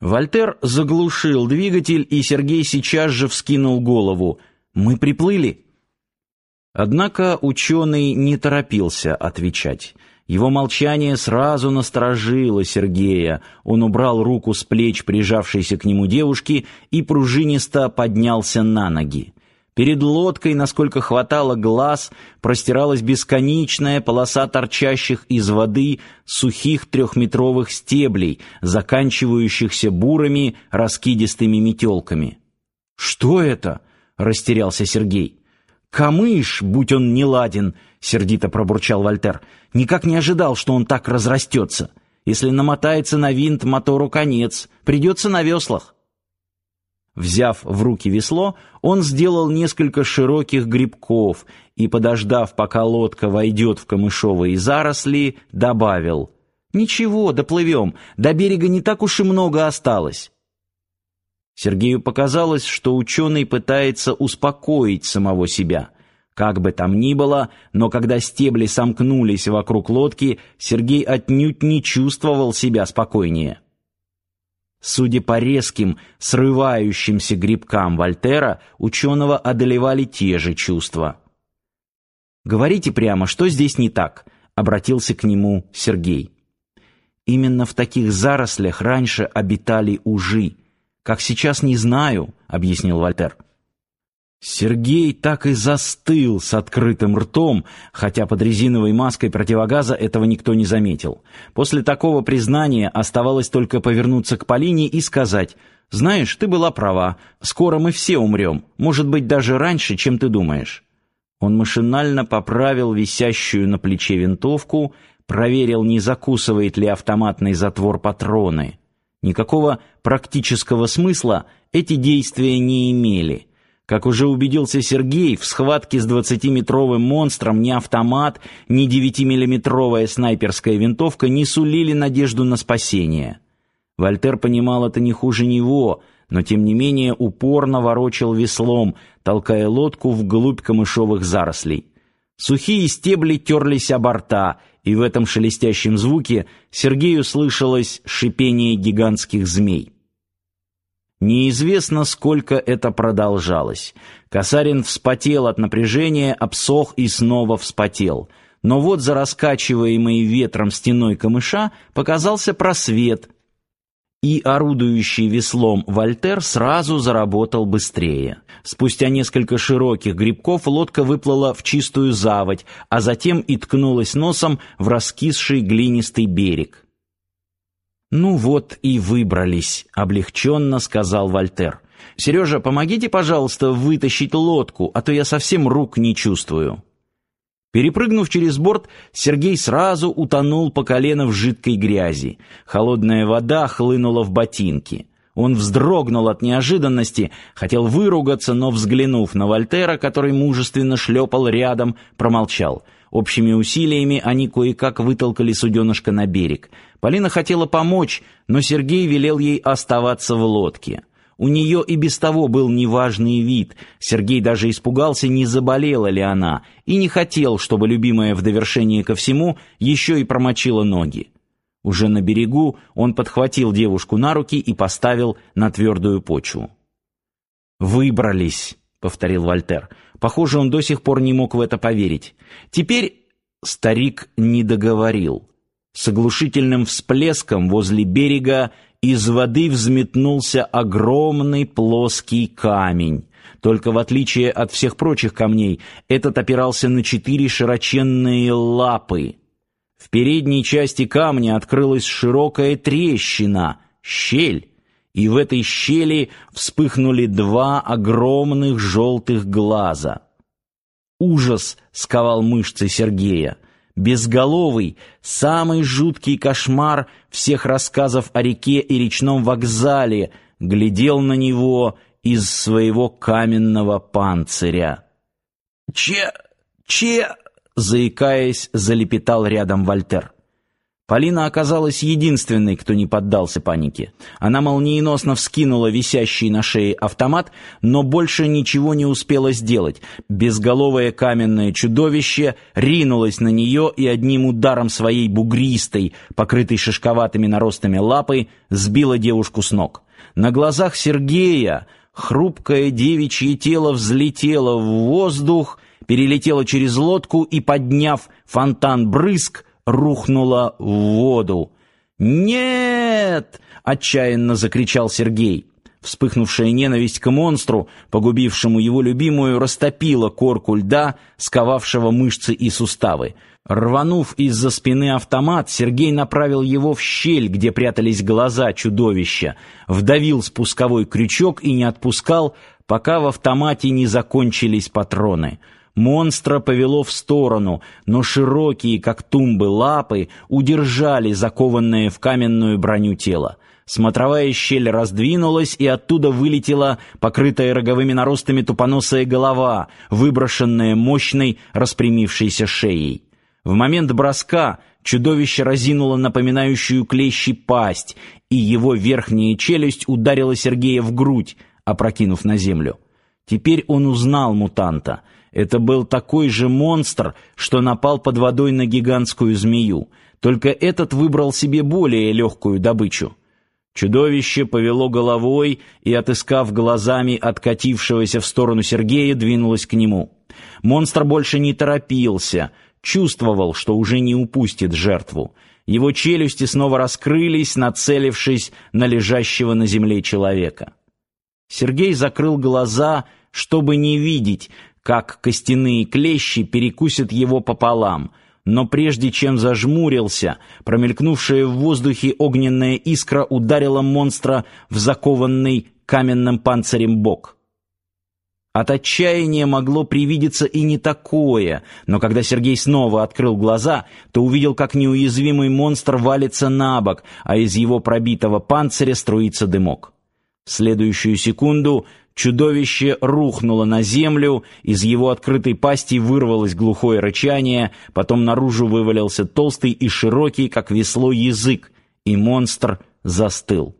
Вольтер заглушил двигатель, и Сергей сейчас же вскинул голову. «Мы приплыли!» Однако ученый не торопился отвечать. Его молчание сразу насторожило Сергея. Он убрал руку с плеч прижавшейся к нему девушки и пружинисто поднялся на ноги. Перед лодкой, насколько хватало глаз, простиралась бесконечная полоса торчащих из воды сухих трехметровых стеблей, заканчивающихся бурыми раскидистыми метелками. «Что это?» — растерялся Сергей. «Камыш, будь он неладен!» — сердито пробурчал Вальтер. «Никак не ожидал, что он так разрастется. Если намотается на винт, мотору конец. Придется на веслах». Взяв в руки весло, он сделал несколько широких грибков и, подождав, пока лодка войдет в камышовые заросли, добавил «Ничего, доплывем, до берега не так уж и много осталось». Сергею показалось, что ученый пытается успокоить самого себя. Как бы там ни было, но когда стебли сомкнулись вокруг лодки, Сергей отнюдь не чувствовал себя спокойнее. Судя по резким, срывающимся грибкам Вольтера, ученого одолевали те же чувства. «Говорите прямо, что здесь не так?» — обратился к нему Сергей. «Именно в таких зарослях раньше обитали ужи. Как сейчас не знаю», — объяснил Вольтер. Сергей так и застыл с открытым ртом, хотя под резиновой маской противогаза этого никто не заметил. После такого признания оставалось только повернуться к Полине и сказать «Знаешь, ты была права, скоро мы все умрем, может быть, даже раньше, чем ты думаешь». Он машинально поправил висящую на плече винтовку, проверил, не закусывает ли автоматный затвор патроны. Никакого практического смысла эти действия не имели – как уже убедился Сергей, в схватке с двадцатиметровым монстром ни автомат, ни девятимиллиметровая снайперская винтовка не сулили надежду на спасение. Вальтер понимал это не хуже него, но тем не менее упорно ворочал веслом, толкая лодку вглубь камышовых зарослей. Сухие стебли терлись о борта, и в этом шелестящем звуке Сергею слышалось шипение гигантских змей. Неизвестно, сколько это продолжалось. Касарин вспотел от напряжения, обсох и снова вспотел. Но вот за раскачиваемой ветром стеной камыша показался просвет, и орудующий веслом Вольтер сразу заработал быстрее. Спустя несколько широких грибков лодка выплыла в чистую заводь, а затем и ткнулась носом в раскисший глинистый берег. «Ну вот и выбрались», — облегченно сказал Вольтер. «Сережа, помогите, пожалуйста, вытащить лодку, а то я совсем рук не чувствую». Перепрыгнув через борт, Сергей сразу утонул по колено в жидкой грязи. Холодная вода хлынула в ботинки. Он вздрогнул от неожиданности, хотел выругаться, но, взглянув на Вольтера, который мужественно шлепал рядом, промолчал. Общими усилиями они кое-как вытолкали суденышко на берег. Полина хотела помочь, но Сергей велел ей оставаться в лодке. У нее и без того был неважный вид. Сергей даже испугался, не заболела ли она, и не хотел, чтобы любимая в довершение ко всему еще и промочила ноги. Уже на берегу он подхватил девушку на руки и поставил на твердую почву. «Выбрались», — повторил Вальтер. Похоже, он до сих пор не мог в это поверить. Теперь старик не договорил. С оглушительным всплеском возле берега из воды взметнулся огромный плоский камень. Только в отличие от всех прочих камней, этот опирался на четыре широченные лапы. В передней части камня открылась широкая трещина, щель, и в этой щели вспыхнули два огромных желтых глаза. Ужас сковал мышцы Сергея безголовый, самый жуткий кошмар всех рассказов о реке и речном вокзале, глядел на него из своего каменного панциря. «Че... че...» — заикаясь, залепетал рядом Вольтер. Полина оказалась единственной, кто не поддался панике. Она молниеносно вскинула висящий на шее автомат, но больше ничего не успела сделать. Безголовое каменное чудовище ринулось на нее и одним ударом своей бугристой, покрытой шишковатыми наростами лапы, сбило девушку с ног. На глазах Сергея хрупкое девичье тело взлетело в воздух, перелетело через лодку и, подняв фонтан брызг, рухнула в воду. «Нет!» — отчаянно закричал Сергей. Вспыхнувшая ненависть к монстру, погубившему его любимую, растопила корку льда, сковавшего мышцы и суставы. Рванув из-за спины автомат, Сергей направил его в щель, где прятались глаза чудовища, вдавил спусковой крючок и не отпускал, пока в автомате не закончились патроны — Монстра повело в сторону, но широкие, как тумбы, лапы удержали закованное в каменную броню тело. Смотровая щель раздвинулась, и оттуда вылетела покрытая роговыми наростами тупоносая голова, выброшенная мощной распрямившейся шеей. В момент броска чудовище разинуло напоминающую клещи пасть, и его верхняя челюсть ударила Сергея в грудь, опрокинув на землю. Теперь он узнал мутанта — это был такой же монстр, что напал под водой на гигантскую змею, только этот выбрал себе более легкую добычу. Чудовище повело головой и, отыскав глазами откатившегося в сторону Сергея, двинулось к нему. Монстр больше не торопился, чувствовал, что уже не упустит жертву. Его челюсти снова раскрылись, нацелившись на лежащего на земле человека. Сергей закрыл глаза, чтобы не видеть, как костяные клещи перекусят его пополам, но прежде чем зажмурился, промелькнувшая в воздухе огненная искра ударила монстра в закованный каменным панцирем бок. От отчаяния могло привидеться и не такое, но когда Сергей снова открыл глаза, то увидел, как неуязвимый монстр валится на бок, а из его пробитого панциря струится дымок. В следующую секунду Чудовище рухнуло на землю, из его открытой пасти вырвалось глухое рычание, потом наружу вывалился толстый и широкий, как весло, язык, и монстр застыл.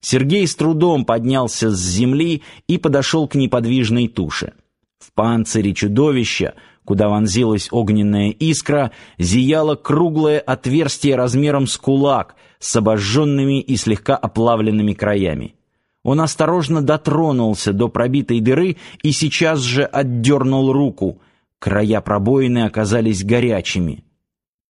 Сергей с трудом поднялся с земли и подошел к неподвижной туше. В панцире чудовища, куда вонзилась огненная искра, зияло круглое отверстие размером с кулак с обожженными и слегка оплавленными краями. Он осторожно дотронулся до пробитой дыры и сейчас же отдернул руку. Края пробоины оказались горячими.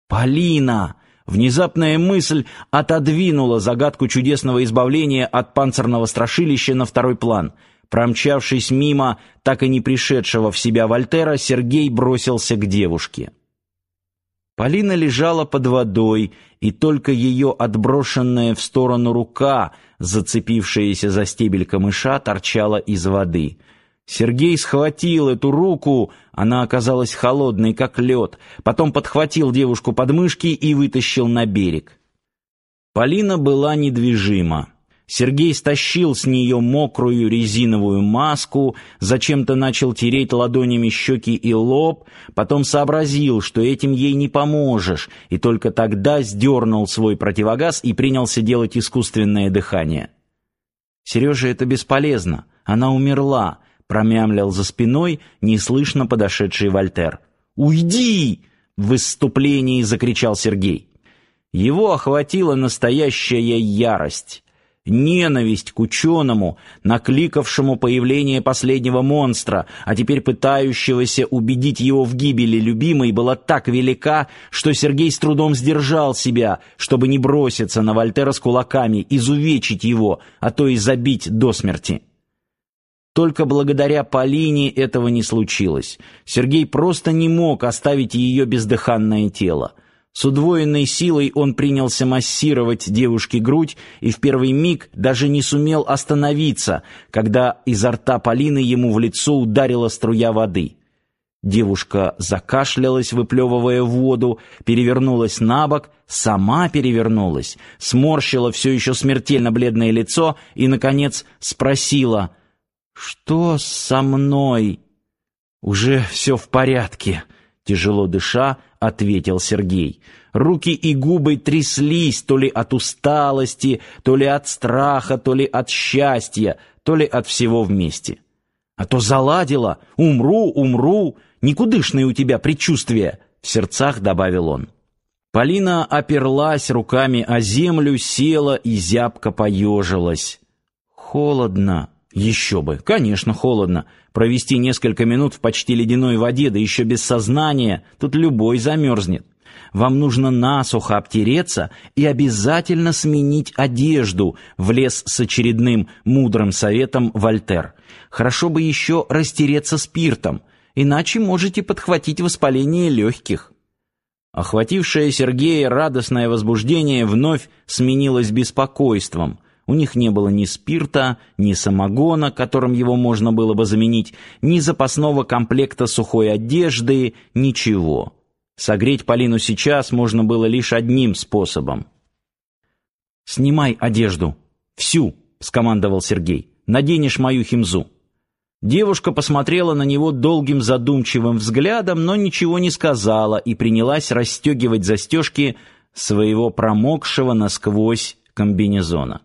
«Полина!» Внезапная мысль отодвинула загадку чудесного избавления от панцирного страшилища на второй план. Промчавшись мимо так и не пришедшего в себя Вольтера, Сергей бросился к девушке. Полина лежала под водой, и только ее отброшенная в сторону рука, зацепившаяся за стебель камыша, торчала из воды. Сергей схватил эту руку, она оказалась холодной, как лед, потом подхватил девушку под мышки и вытащил на берег. Полина была недвижима. Сергей стащил с нее мокрую резиновую маску, зачем-то начал тереть ладонями щеки и лоб, потом сообразил, что этим ей не поможешь, и только тогда сдернул свой противогаз и принялся делать искусственное дыхание. «Сережа, это бесполезно. Она умерла», — промямлил за спиной неслышно подошедший Вольтер. «Уйди!» — в выступлении закричал Сергей. Его охватила настоящая ярость. Ненависть к ученому, накликавшему появление последнего монстра, а теперь пытающегося убедить его в гибели любимой, была так велика, что Сергей с трудом сдержал себя, чтобы не броситься на Вольтера с кулаками, изувечить его, а то и забить до смерти. Только благодаря Полине этого не случилось. Сергей просто не мог оставить ее бездыханное тело. С удвоенной силой он принялся массировать девушке грудь и в первый миг даже не сумел остановиться, когда изо рта Полины ему в лицо ударила струя воды. Девушка закашлялась, выплевывая воду, перевернулась на бок, сама перевернулась, сморщила все еще смертельно бледное лицо и, наконец, спросила «Что со мной?» «Уже все в порядке», тяжело дыша, ответил Сергей. Руки и губы тряслись то ли от усталости, то ли от страха, то ли от счастья, то ли от всего вместе. А то заладило, умру, умру, никудышные у тебя предчувствия, в сердцах добавил он. Полина оперлась руками о землю, села и зябко поежилась. Холодно. Еще бы, конечно, холодно. Провести несколько минут в почти ледяной воде, да еще без сознания, тут любой замерзнет. Вам нужно насухо обтереться и обязательно сменить одежду, влез с очередным мудрым советом Вольтер. Хорошо бы еще растереться спиртом, иначе можете подхватить воспаление легких. Охватившее Сергея радостное возбуждение вновь сменилось беспокойством. У них не было ни спирта, ни самогона, которым его можно было бы заменить, ни запасного комплекта сухой одежды, ничего. Согреть Полину сейчас можно было лишь одним способом. «Снимай одежду. Всю!» — скомандовал Сергей. «Наденешь мою химзу». Девушка посмотрела на него долгим задумчивым взглядом, но ничего не сказала и принялась расстегивать застежки своего промокшего насквозь комбинезона.